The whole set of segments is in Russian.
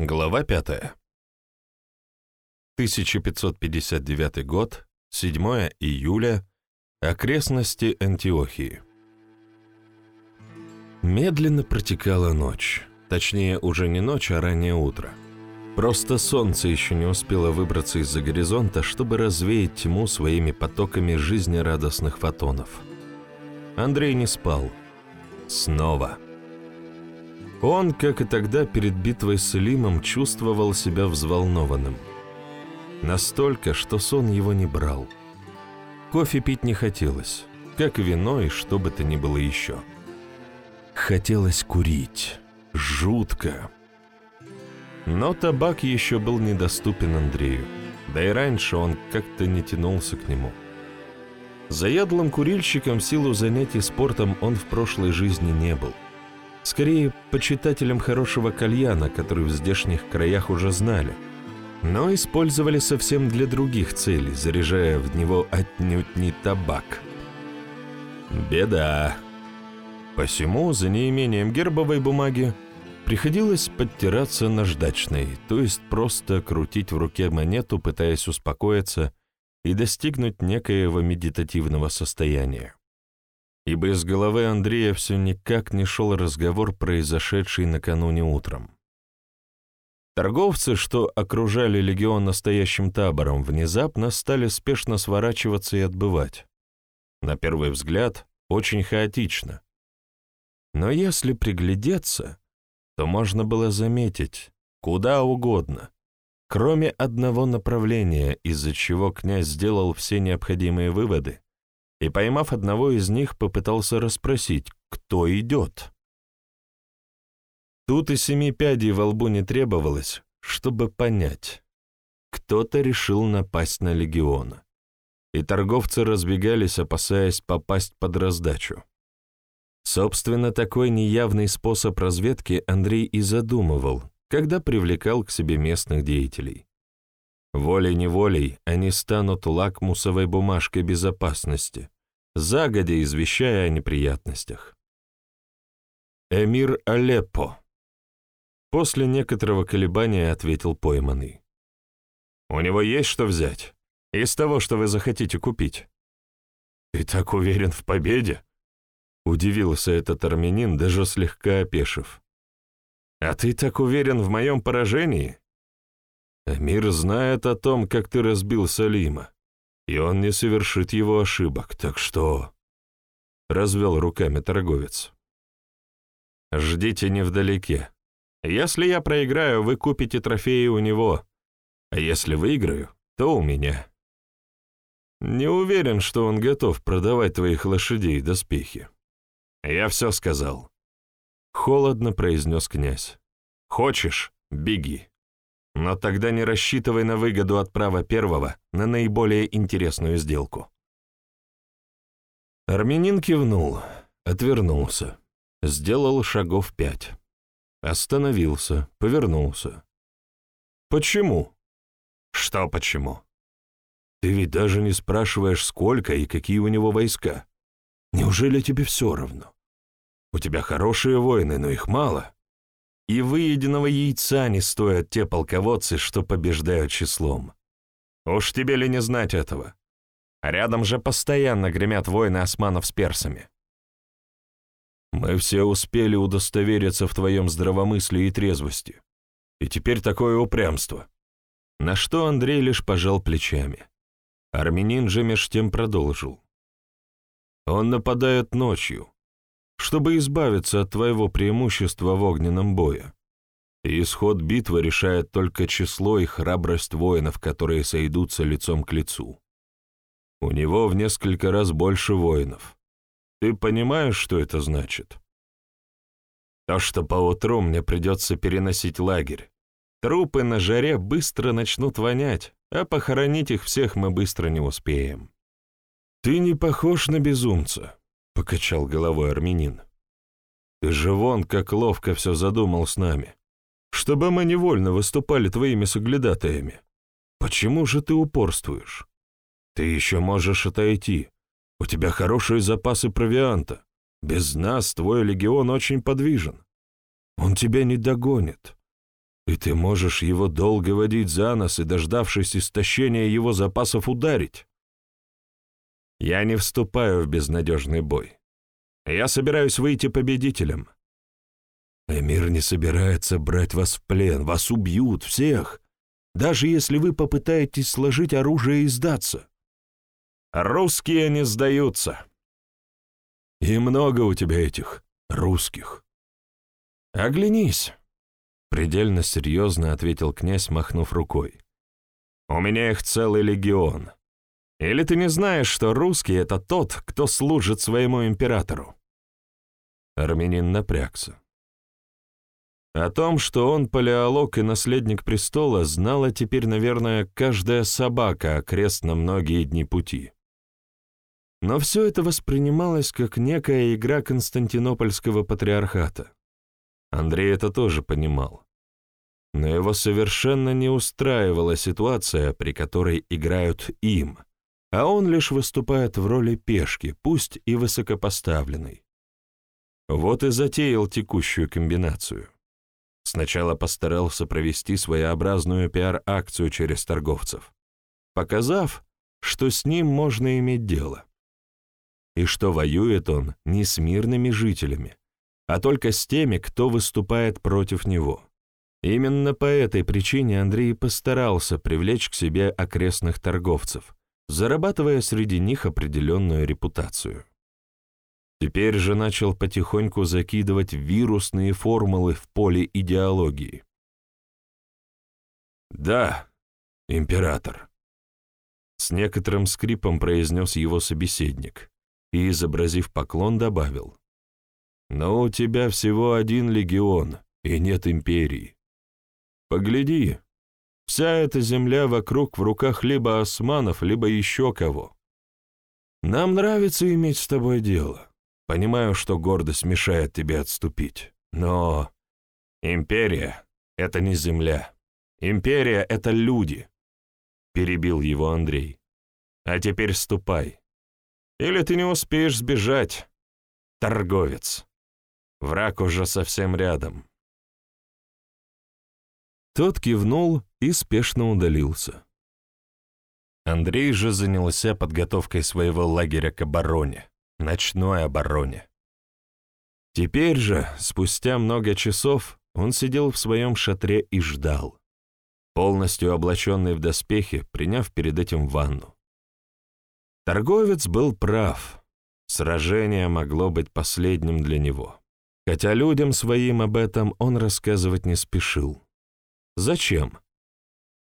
Глава 5. 1559 год, 7 июля, окрестности Антиохии. Медленно протекала ночь, точнее уже не ночь, а раннее утро. Просто солнце еще не успело выбраться из-за горизонта, чтобы развеять тьму своими потоками жизнерадостных фотонов. Андрей не спал. Снова. Он, как и тогда перед битвой с Элимом, чувствовал себя взволнованным. Настолько, что сон его не брал. Кофе пить не хотелось, как вино и что бы то ни было еще. Хотелось курить. Жутко. Но табак еще был недоступен Андрею, да и раньше он как-то не тянулся к нему. Заядлым курильщиком силу занятий спортом он в прошлой жизни не был – Скорее, почитателям хорошего кальяна, который в здешних краях уже знали, но использовали совсем для других целей, заряжая в него отнюдь не табак. Беда. Посему, за неимением гербовой бумаги, приходилось подтираться наждачной, то есть просто крутить в руке монету, пытаясь успокоиться и достигнуть некоего медитативного состояния ибо из головы Андрея все никак не шел разговор, произошедший накануне утром. Торговцы, что окружали легион настоящим табором, внезапно стали спешно сворачиваться и отбывать. На первый взгляд, очень хаотично. Но если приглядеться, то можно было заметить, куда угодно, кроме одного направления, из-за чего князь сделал все необходимые выводы, и, поймав одного из них, попытался расспросить, кто идет. Тут и семи пядей во лбу не требовалось, чтобы понять. Кто-то решил напасть на легиона, и торговцы разбегались, опасаясь попасть под раздачу. Собственно, такой неявный способ разведки Андрей и задумывал, когда привлекал к себе местных деятелей. Волей-неволей они станут лакмусовой бумажкой безопасности, загодя извещая о неприятностях. «Эмир Алеппо», — после некоторого колебания ответил пойманный. «У него есть что взять? Из того, что вы захотите купить?» «Ты так уверен в победе?» — удивился этот армянин, даже слегка опешив. «А ты так уверен в моем поражении?» Мир знает о том, как ты разбил Салима, и он не совершит его ошибок, так что...» Развел руками торговец. «Ждите невдалеке. Если я проиграю, вы купите трофеи у него, а если выиграю, то у меня. Не уверен, что он готов продавать твоих лошадей и доспехи. Я все сказал». Холодно произнес князь. «Хочешь — беги. Но тогда не рассчитывай на выгоду от права первого на наиболее интересную сделку. Армянин кивнул, отвернулся, сделал шагов пять. Остановился, повернулся. «Почему?» «Что почему?» «Ты ведь даже не спрашиваешь, сколько и какие у него войска. Неужели тебе все равно? У тебя хорошие воины, но их мало. И выеденного яйца не стоят те полководцы, что побеждают числом. Уж тебе ли не знать этого? Рядом же постоянно гремят войны османов с персами. Мы все успели удостовериться в твоем здравомыслии и трезвости. И теперь такое упрямство. На что Андрей лишь пожал плечами. Армянин же меж тем продолжил. Он нападает ночью, чтобы избавиться от твоего преимущества в огненном бое. И исход битвы решает только число и храбрость воинов, которые сойдутся лицом к лицу. У него в несколько раз больше воинов. Ты понимаешь, что это значит? То, что поутру мне придется переносить лагерь. Трупы на жаре быстро начнут вонять, а похоронить их всех мы быстро не успеем. Ты не похож на безумца покачал головой армянин. Ты же вон как ловко все задумал с нами, чтобы мы невольно выступали твоими соглядатаями. Почему же ты упорствуешь? Ты еще можешь отойти. У тебя хорошие запасы провианта. Без нас твой легион очень подвижен. Он тебя не догонит. и ты можешь его долго водить за нос и, дождавшись истощения его запасов, ударить. Я не вступаю в безнадежный бой. Я собираюсь выйти победителем. Эмир не собирается брать вас в плен, вас убьют, всех, даже если вы попытаетесь сложить оружие и сдаться. Русские не сдаются. И много у тебя этих русских. Оглянись, — предельно серьезно ответил князь, махнув рукой. У меня их целый легион. Или ты не знаешь, что русский — это тот, кто служит своему императору?» Армянин напрягся. О том, что он палеолог и наследник престола, знала теперь, наверное, каждая собака окрест на многие дни пути. Но все это воспринималось как некая игра Константинопольского патриархата. Андрей это тоже понимал но его совершенно не устраивала ситуация, при которой играют им, а он лишь выступает в роли пешки, пусть и высокопоставленной. Вот и затеял текущую комбинацию. Сначала постарался провести своеобразную пиар-акцию через торговцев, показав, что с ним можно иметь дело. И что воюет он не с мирными жителями, а только с теми, кто выступает против него. Именно по этой причине Андрей постарался привлечь к себе окрестных торговцев, зарабатывая среди них определенную репутацию. Теперь же начал потихоньку закидывать вирусные формулы в поле идеологии. «Да, император», — с некоторым скрипом произнес его собеседник и, изобразив поклон, добавил. «Но у тебя всего один легион, и нет империи. Погляди, вся эта земля вокруг в руках либо османов, либо еще кого. Нам нравится иметь с тобой дело. Понимаю, что гордость мешает тебе отступить, но империя — это не земля. Империя — это люди, — перебил его Андрей. А теперь ступай. Или ты не успеешь сбежать, торговец. Враг уже совсем рядом. Тот кивнул и спешно удалился. Андрей же занялся подготовкой своего лагеря к обороне, ночной обороне. Теперь же, спустя много часов, он сидел в своем шатре и ждал, полностью облаченный в доспехи, приняв перед этим ванну. Торговец был прав. Сражение могло быть последним для него. Хотя людям своим об этом он рассказывать не спешил. Зачем?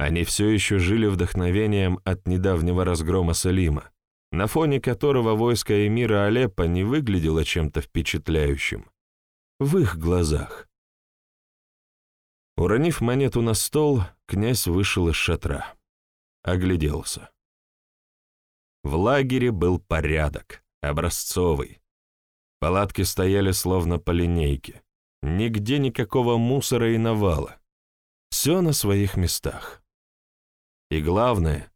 Они все еще жили вдохновением от недавнего разгрома Салима, на фоне которого войско эмира Алеппо не выглядело чем-то впечатляющим. В их глазах. Уронив монету на стол, князь вышел из шатра. Огляделся. В лагере был порядок, образцовый. Палатки стояли словно по линейке. Нигде никакого мусора и навала. Все на своих местах. И главное,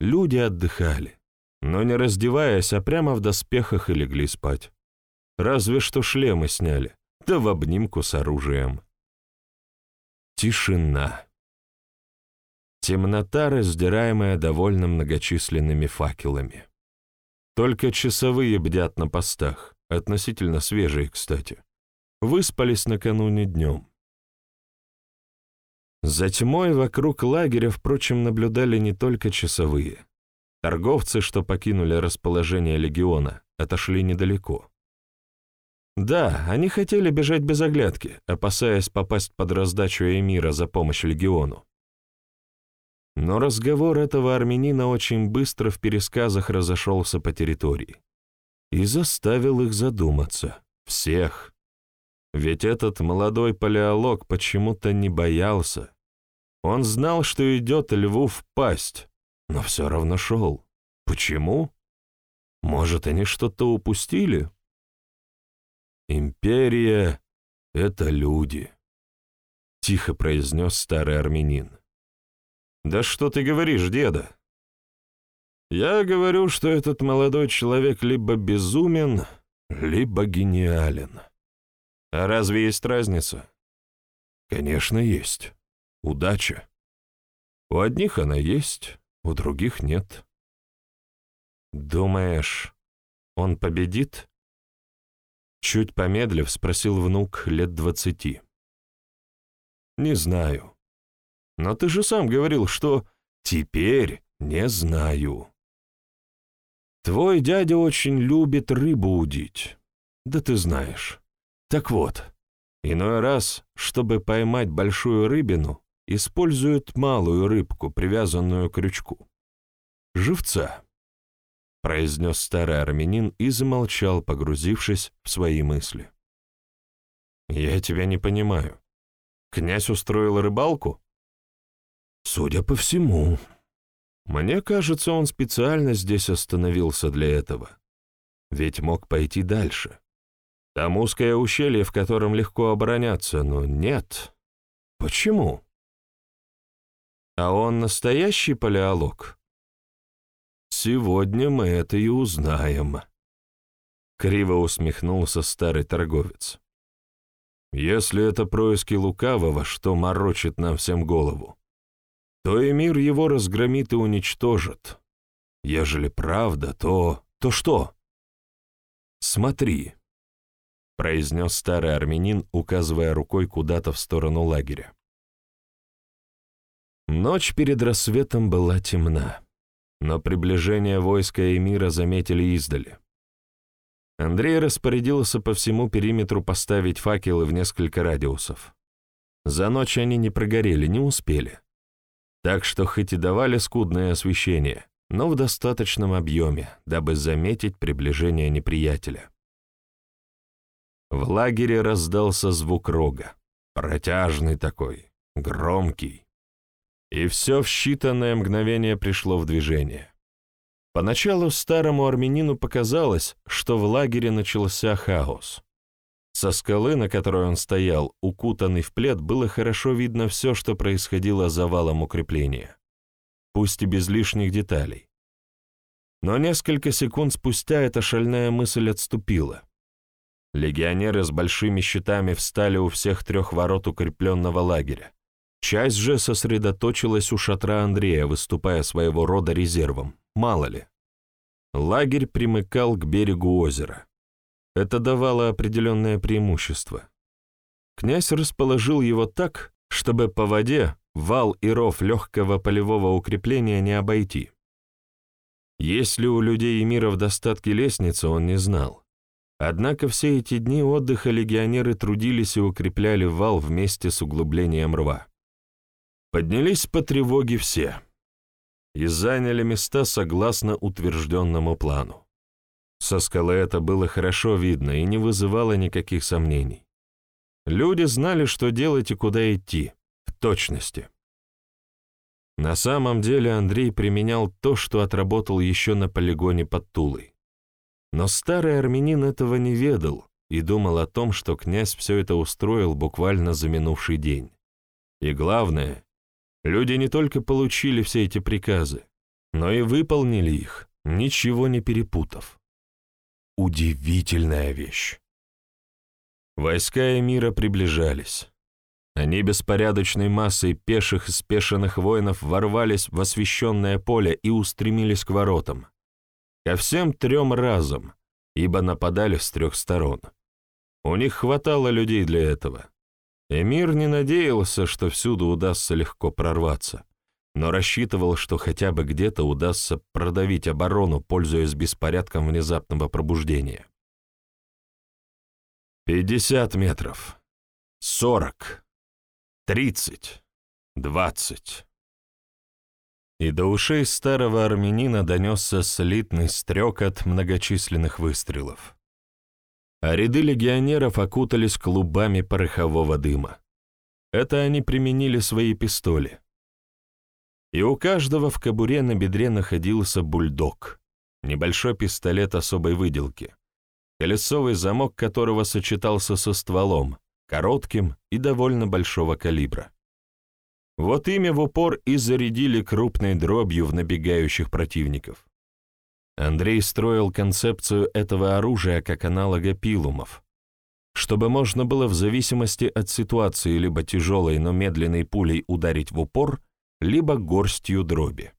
люди отдыхали, но не раздеваясь, а прямо в доспехах и легли спать. Разве что шлемы сняли, да в обнимку с оружием. Тишина. Темнота, раздираемая довольно многочисленными факелами. Только часовые бдят на постах, относительно свежие, кстати. Выспались накануне днем. За тьмой вокруг лагеря, впрочем, наблюдали не только часовые. Торговцы, что покинули расположение легиона, отошли недалеко. Да, они хотели бежать без оглядки, опасаясь попасть под раздачу эмира за помощь легиону. Но разговор этого армянина очень быстро в пересказах разошелся по территории и заставил их задуматься, всех. Ведь этот молодой палеолог почему-то не боялся, он знал, что идет льву в пасть, но все равно шел. Почему? Может, они что-то упустили? «Империя — это люди», — тихо произнес старый армянин. «Да что ты говоришь, деда?» «Я говорю, что этот молодой человек либо безумен, либо гениален. А разве есть разница?» «Конечно, есть. Удача. У одних она есть, у других нет. Думаешь, он победит? Чуть помедлив, спросил внук лет двадцати. Не знаю. Но ты же сам говорил, что теперь не знаю. Твой дядя очень любит рыбу удить. Да ты знаешь. Так вот, иной раз, чтобы поймать большую рыбину, используют малую рыбку, привязанную к крючку. Живца, произнес старый армянин и замолчал, погрузившись в свои мысли. Я тебя не понимаю. Князь устроил рыбалку? Судя по всему. Мне кажется, он специально здесь остановился для этого. Ведь мог пойти дальше. Там узкое ущелье, в котором легко обороняться, но нет. Почему? А он настоящий палеолог? Сегодня мы это и узнаем. Криво усмехнулся старый торговец. Если это происки лукавого, что морочит нам всем голову, то и мир его разгромит и уничтожит. Ежели правда, то... то что? Смотри, — произнес старый армянин, указывая рукой куда-то в сторону лагеря. Ночь перед рассветом была темна, но приближение войска Эмира заметили издали. Андрей распорядился по всему периметру поставить факелы в несколько радиусов. За ночь они не прогорели, не успели. Так что хоть и давали скудное освещение, но в достаточном объеме, дабы заметить приближение неприятеля. В лагере раздался звук рога, протяжный такой, громкий. И все в считанное мгновение пришло в движение. Поначалу старому армянину показалось, что в лагере начался хаос. Со скалы, на которой он стоял, укутанный в плед, было хорошо видно все, что происходило за валом укрепления, пусть и без лишних деталей. Но несколько секунд спустя эта шальная мысль отступила. Легионеры с большими щитами встали у всех трех ворот укрепленного лагеря. Часть же сосредоточилась у шатра Андрея, выступая своего рода резервом, мало ли. Лагерь примыкал к берегу озера. Это давало определенное преимущество. Князь расположил его так, чтобы по воде вал и ров легкого полевого укрепления не обойти. Есть ли у людей и мира в достатке лестницы, он не знал. Однако все эти дни отдыха легионеры трудились и укрепляли вал вместе с углублением рва. Поднялись по тревоге все и заняли места согласно утвержденному плану. Со скалы это было хорошо видно и не вызывало никаких сомнений. Люди знали, что делать и куда идти, в точности. На самом деле Андрей применял то, что отработал еще на полигоне под Тулой. Но старый армянин этого не ведал и думал о том, что князь все это устроил буквально за минувший день. И главное, люди не только получили все эти приказы, но и выполнили их, ничего не перепутав. Удивительная вещь. Войска Эмира приближались. Они беспорядочной массой пеших и спешенных воинов ворвались в освещенное поле и устремились к воротам. Ко всем трем разом, ибо нападали с трех сторон. У них хватало людей для этого. Эмир не надеялся, что всюду удастся легко прорваться, но рассчитывал, что хотя бы где-то удастся продавить оборону, пользуясь беспорядком внезапного пробуждения. Пятьдесят метров. Сорок. Тридцать. Двадцать и до ушей старого армянина донесся слитный стрек от многочисленных выстрелов. А ряды легионеров окутались клубами порохового дыма. Это они применили свои пистоли. И у каждого в кобуре на бедре находился бульдог, небольшой пистолет особой выделки, колесовый замок которого сочетался со стволом, коротким и довольно большого калибра. Вот ими в упор и зарядили крупной дробью в набегающих противников. Андрей строил концепцию этого оружия как аналога пилумов. чтобы можно было в зависимости от ситуации либо тяжелой, но медленной пулей ударить в упор, либо горстью дроби.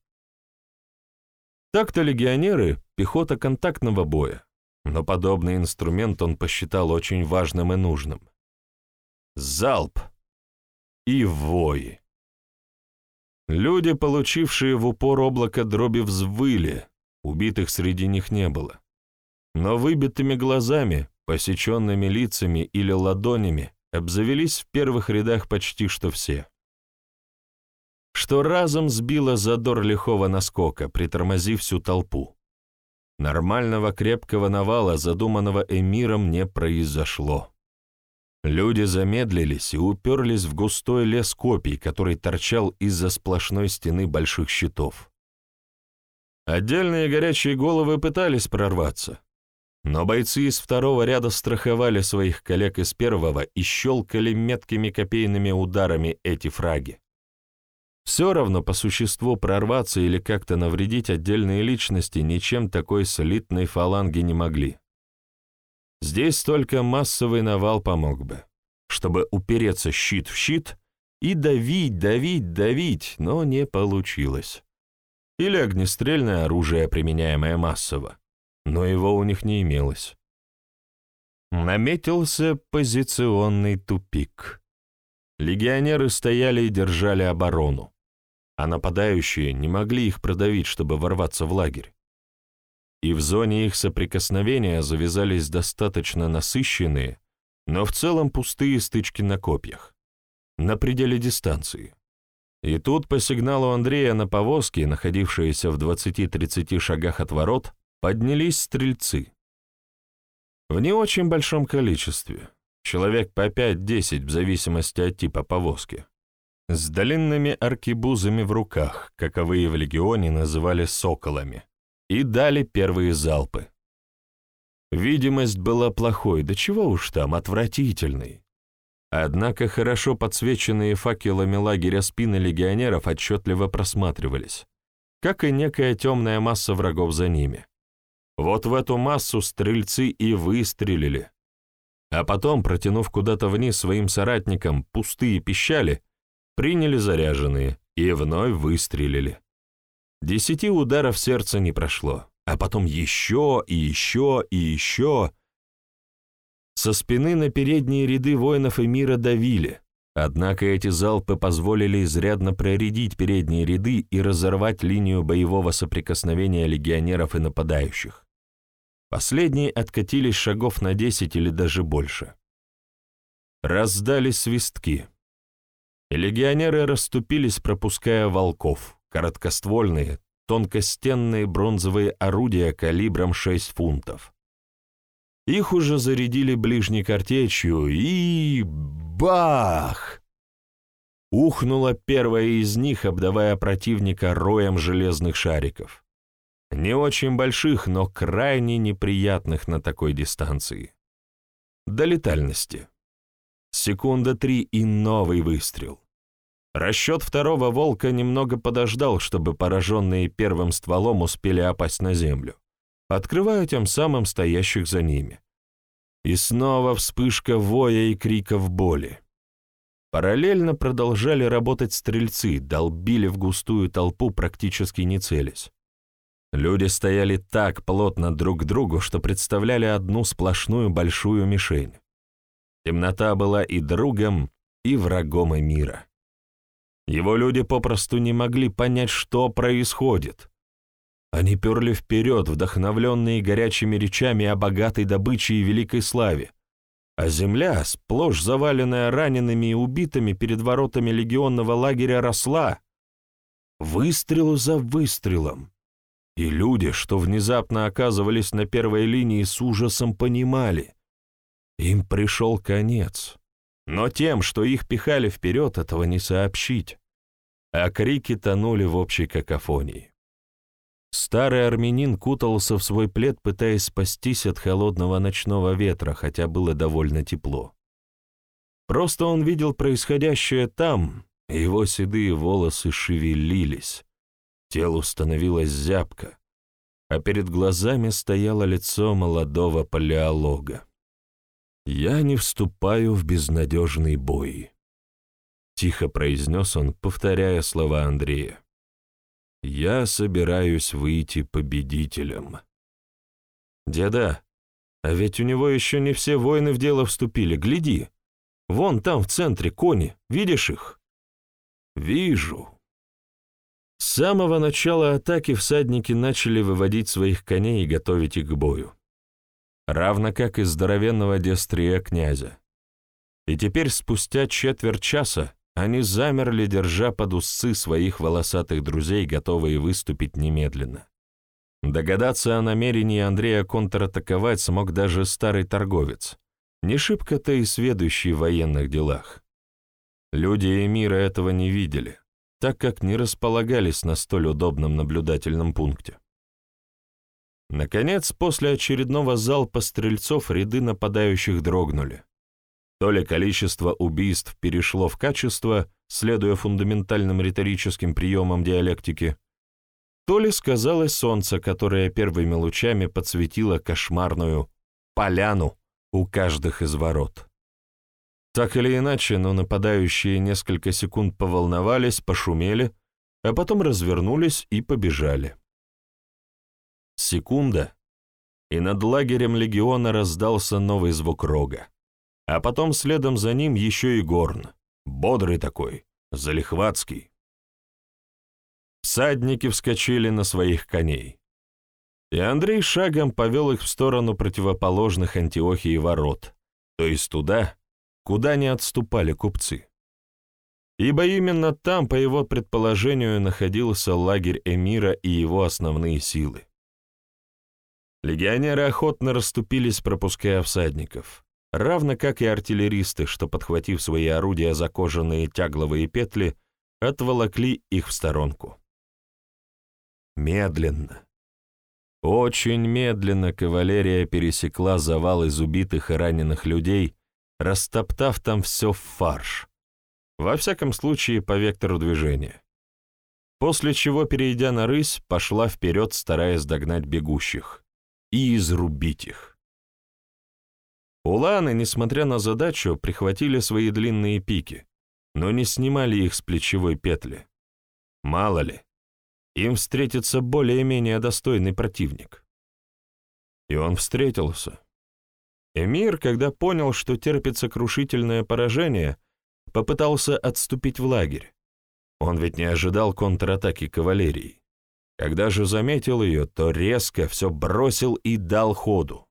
Так-то легионеры — пехота контактного боя, но подобный инструмент он посчитал очень важным и нужным. Залп и вой. Люди, получившие в упор облако дроби, взвыли, убитых среди них не было. Но выбитыми глазами, посеченными лицами или ладонями обзавелись в первых рядах почти что все. Что разом сбило задор лихого наскока, притормозив всю толпу. Нормального крепкого навала, задуманного эмиром, не произошло. Люди замедлились и уперлись в густой лес копий, который торчал из-за сплошной стены больших щитов. Отдельные горячие головы пытались прорваться, но бойцы из второго ряда страховали своих коллег из первого и щелкали меткими копейными ударами эти фраги. Все равно по существу прорваться или как-то навредить отдельные личности ничем такой солидной фаланги не могли. Здесь только массовый навал помог бы, чтобы упереться щит в щит и давить, давить, давить, но не получилось. Или огнестрельное оружие, применяемое массово, но его у них не имелось. Наметился позиционный тупик. Легионеры стояли и держали оборону, а нападающие не могли их продавить, чтобы ворваться в лагерь и в зоне их соприкосновения завязались достаточно насыщенные, но в целом пустые стычки на копьях, на пределе дистанции. И тут по сигналу Андрея на повозке, находившейся в 20-30 шагах от ворот, поднялись стрельцы. В не очень большом количестве, человек по 5-10 в зависимости от типа повозки, с длинными аркебузами в руках, каковые в легионе называли «соколами», и дали первые залпы. Видимость была плохой, да чего уж там, отвратительной. Однако хорошо подсвеченные факелами лагеря спины легионеров отчетливо просматривались, как и некая темная масса врагов за ними. Вот в эту массу стрельцы и выстрелили. А потом, протянув куда-то вниз своим соратникам пустые пищали, приняли заряженные и вновь выстрелили. Десяти ударов сердца не прошло, а потом еще и еще и еще. Со спины на передние ряды воинов Эмира давили, однако эти залпы позволили изрядно проредить передние ряды и разорвать линию боевого соприкосновения легионеров и нападающих. Последние откатились шагов на десять или даже больше. Раздались свистки. И легионеры расступились, пропуская волков короткоствольные, тонкостенные бронзовые орудия калибром 6 фунтов. Их уже зарядили ближней картечью, и... бах! Ухнула первая из них, обдавая противника роем железных шариков. Не очень больших, но крайне неприятных на такой дистанции. До летальности. Секунда три и новый выстрел. Расчет второго волка немного подождал, чтобы пораженные первым стволом успели опасть на землю, открывая тем самым стоящих за ними. И снова вспышка воя и криков боли. Параллельно продолжали работать стрельцы, долбили в густую толпу, практически не целясь. Люди стояли так плотно друг к другу, что представляли одну сплошную большую мишень. Темнота была и другом, и врагом мира. Его люди попросту не могли понять, что происходит. Они перли вперед, вдохновленные горячими речами о богатой добыче и великой славе, а земля, сплошь заваленная ранеными и убитыми перед воротами легионного лагеря, росла. Выстрел за выстрелом. И люди, что внезапно оказывались на первой линии, с ужасом понимали. Им пришел конец. Но тем, что их пихали вперед, этого не сообщить. А крики тонули в общей какофонии. Старый армянин кутался в свой плед, пытаясь спастись от холодного ночного ветра, хотя было довольно тепло. Просто он видел происходящее там, его седые волосы шевелились, телу становилось зябко, а перед глазами стояло лицо молодого палеолога. «Я не вступаю в безнадежный бой», — тихо произнес он, повторяя слова Андрея. «Я собираюсь выйти победителем». «Деда, а ведь у него еще не все воины в дело вступили, гляди. Вон там, в центре, кони, видишь их?» «Вижу». С самого начала атаки всадники начали выводить своих коней и готовить их к бою. Равно как и здоровенного дестрия князя. И теперь, спустя четверть часа, они замерли, держа под усы своих волосатых друзей, готовые выступить немедленно. Догадаться о намерении Андрея контратаковать смог даже старый торговец, не шибко-то и сведущий в военных делах. Люди Эмира этого не видели, так как не располагались на столь удобном наблюдательном пункте. Наконец, после очередного залпа стрельцов ряды нападающих дрогнули. То ли количество убийств перешло в качество, следуя фундаментальным риторическим приемам диалектики, то ли сказалось солнце, которое первыми лучами подсветило кошмарную поляну у каждых из ворот. Так или иначе, но нападающие несколько секунд поволновались, пошумели, а потом развернулись и побежали. Секунда, и над лагерем легиона раздался новый звук рога. А потом следом за ним еще и горн, бодрый такой, залихватский. Всадники вскочили на своих коней. И Андрей шагом повел их в сторону противоположных Антиохии ворот, то есть туда, куда не отступали купцы. Ибо именно там, по его предположению, находился лагерь эмира и его основные силы. Легионеры охотно расступились, пропуская всадников, равно как и артиллеристы, что, подхватив свои орудия за кожаные тягловые петли, отволокли их в сторонку. Медленно. Очень медленно кавалерия пересекла завал из убитых и раненых людей, растоптав там все в фарш. Во всяком случае, по вектору движения. После чего, перейдя на рысь, пошла вперед, стараясь догнать бегущих и изрубить их. Уланы, несмотря на задачу, прихватили свои длинные пики, но не снимали их с плечевой петли. Мало ли, им встретится более-менее достойный противник. И он встретился. Эмир, когда понял, что терпит сокрушительное поражение, попытался отступить в лагерь. Он ведь не ожидал контратаки кавалерии. Когда же заметил ее, то резко все бросил и дал ходу.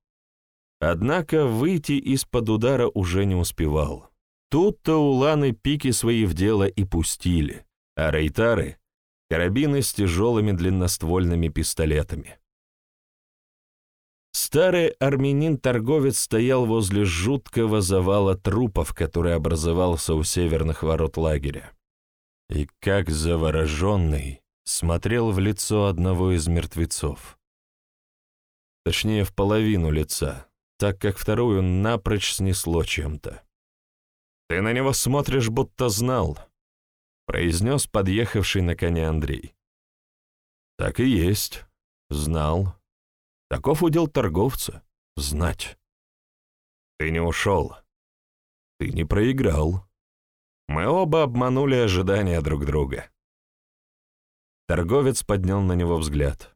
Однако выйти из-под удара уже не успевал. Тут-то уланы пики свои в дело и пустили, а рейтары карабины с тяжелыми длинноствольными пистолетами. Старый армянин-торговец стоял возле жуткого завала трупов, который образовался у северных ворот лагеря. И как завороженный смотрел в лицо одного из мертвецов. Точнее, в половину лица, так как вторую напрочь снесло чем-то. «Ты на него смотришь, будто знал», произнес подъехавший на коне Андрей. Так и есть. Знал. Таков удел торговца. Знать. Ты не ушел. Ты не проиграл. Мы оба обманули ожидания друг друга. Торговец поднял на него взгляд.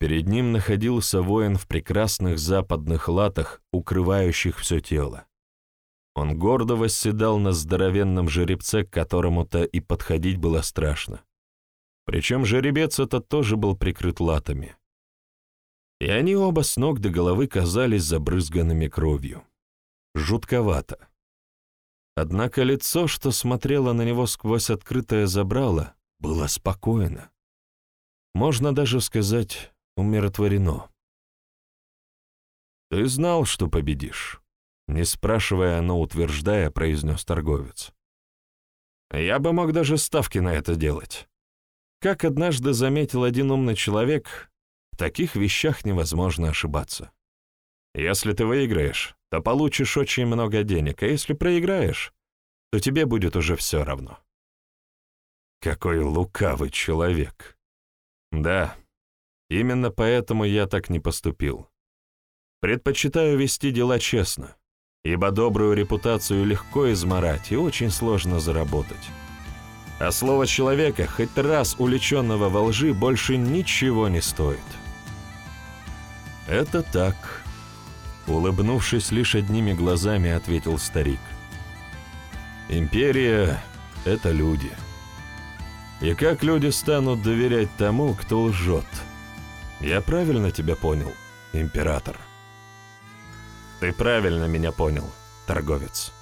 Перед ним находился воин в прекрасных западных латах, укрывающих все тело. Он гордо восседал на здоровенном жеребце, к которому-то и подходить было страшно. Причем жеребец этот тоже был прикрыт латами. И они оба с ног до головы казались забрызганными кровью. Жутковато. Однако лицо, что смотрело на него сквозь открытое забрало, было спокойно. Можно даже сказать, умиротворено. «Ты знал, что победишь», не спрашивая, но утверждая, произнес торговец. Я бы мог даже ставки на это делать. Как однажды заметил один умный человек, в таких вещах невозможно ошибаться. Если ты выиграешь, то получишь очень много денег, а если проиграешь, то тебе будет уже все равно. Какой лукавый человек. Да, именно поэтому я так не поступил. Предпочитаю вести дела честно. ибо добрую репутацию легко изморать и очень сложно заработать. А слово человека, хоть раз уличенного во лжи, больше ничего не стоит. «Это так», — улыбнувшись лишь одними глазами, ответил старик. «Империя — это люди. И как люди станут доверять тому, кто лжет? Я правильно тебя понял, император?» «Ты правильно меня понял, торговец».